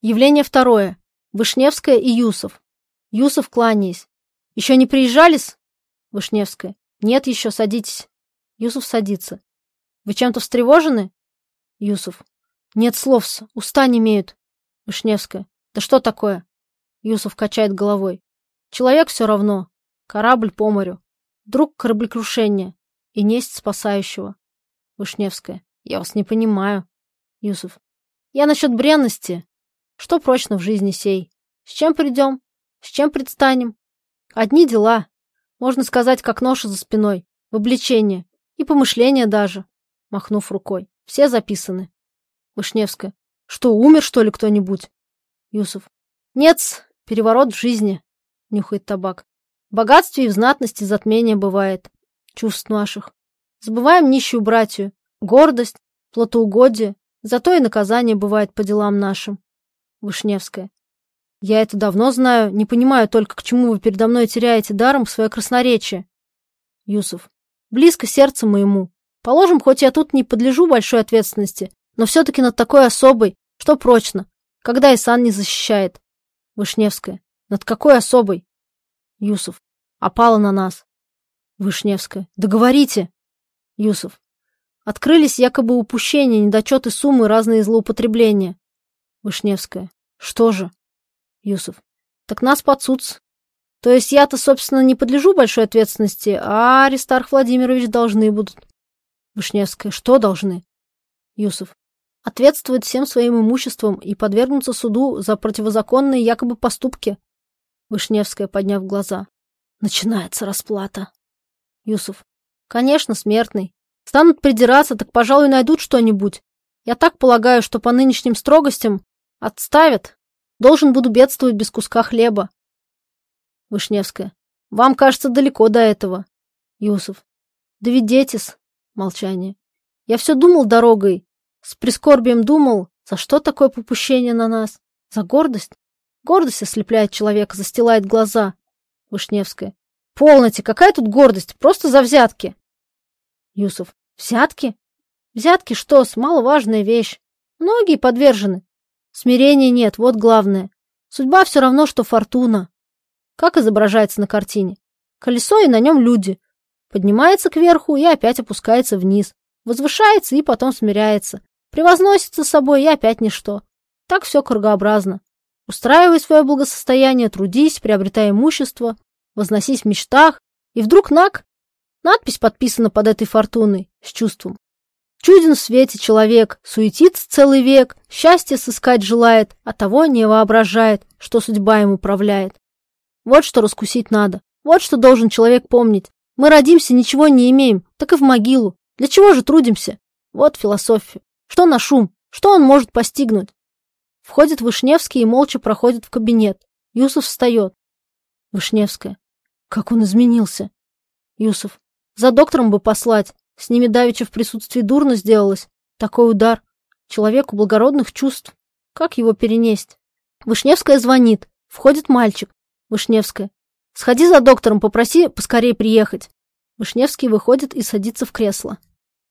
Явление второе. Вышневская и Юсов. Юсов, кланяясь. Еще не приезжали-с? Вышневская. Нет еще, садитесь. Юсов садится. Вы чем-то встревожены? Юсов. Нет слов-с, уста не имеют. Вышневская. Да что такое? Юсов качает головой. Человек все равно. Корабль по морю. Вдруг кораблекрушение. И несть спасающего. Вышневская. Я вас не понимаю. Юсов. Я насчет бренности. Что прочно в жизни сей? С чем придем? С чем предстанем? Одни дела. Можно сказать, как ноша за спиной. В обличение. И помышления даже. Махнув рукой. Все записаны. Вышневская. Что, умер, что ли, кто-нибудь? Юсов. Нет, переворот в жизни. Нюхает табак. В богатстве и в знатности затмение бывает. Чувств наших. Забываем нищую братью. Гордость, плотоугодие. Зато и наказание бывает по делам нашим. Вышневская. Я это давно знаю, не понимаю только, к чему вы передо мной теряете даром свое красноречие. Юсов. Близко сердце моему. Положим, хоть я тут не подлежу большой ответственности, но все-таки над такой особой, что прочно, когда Исан не защищает. Вышневская. Над какой особой? Юсов. Опала на нас. Вышневская. Договорите. Юсов. Открылись якобы упущения, недочеты суммы, разные злоупотребления. Вышневская. Что же? Юсов. Так нас под суд. То есть я-то, собственно, не подлежу большой ответственности, а Аристарх Владимирович должны будут. Вышневская. Что должны? Юсов. Ответствовать всем своим имуществом и подвергнуться суду за противозаконные якобы поступки. Вышневская, подняв глаза. Начинается расплата. Юсов. Конечно, смертный. Станут придираться, так, пожалуй, найдут что-нибудь. Я так полагаю, что по нынешним строгостям отставят. Должен буду бедствовать без куска хлеба. Вышневская. Вам, кажется, далеко до этого. Юсов. Доведетесь. Молчание. Я все думал дорогой. С прискорбием думал, за что такое попущение на нас? За гордость? Гордость ослепляет человека, застилает глаза. Вышневская. Полноте, какая тут гордость? Просто за взятки. Юсов. Взятки? Взятки что с, маловажная вещь. Многие подвержены. Смирения нет, вот главное. Судьба все равно, что фортуна. Как изображается на картине? Колесо и на нем люди. Поднимается кверху и опять опускается вниз. Возвышается и потом смиряется. Превозносится с собой и опять ничто. Так все кругообразно. Устраивай свое благосостояние, трудись, приобретай имущество, возносись в мечтах, и вдруг наг, Надпись подписана под этой фортуной, с чувством. Чуден в свете человек, суетится целый век, счастье сыскать желает, а того не воображает, что судьба ему управляет. Вот что раскусить надо, вот что должен человек помнить. Мы родимся, ничего не имеем, так и в могилу. Для чего же трудимся? Вот философия. Что на шум? Что он может постигнуть? Входит Вышневский и молча проходит в кабинет. Юсов встает. Вышневская. Как он изменился. Юсов. За доктором бы послать. С ними давеча в присутствии дурно сделалось. Такой удар. Человеку благородных чувств. Как его перенесть? Вышневская звонит. Входит мальчик. Вышневская. Сходи за доктором, попроси поскорее приехать. Вышневский выходит и садится в кресло.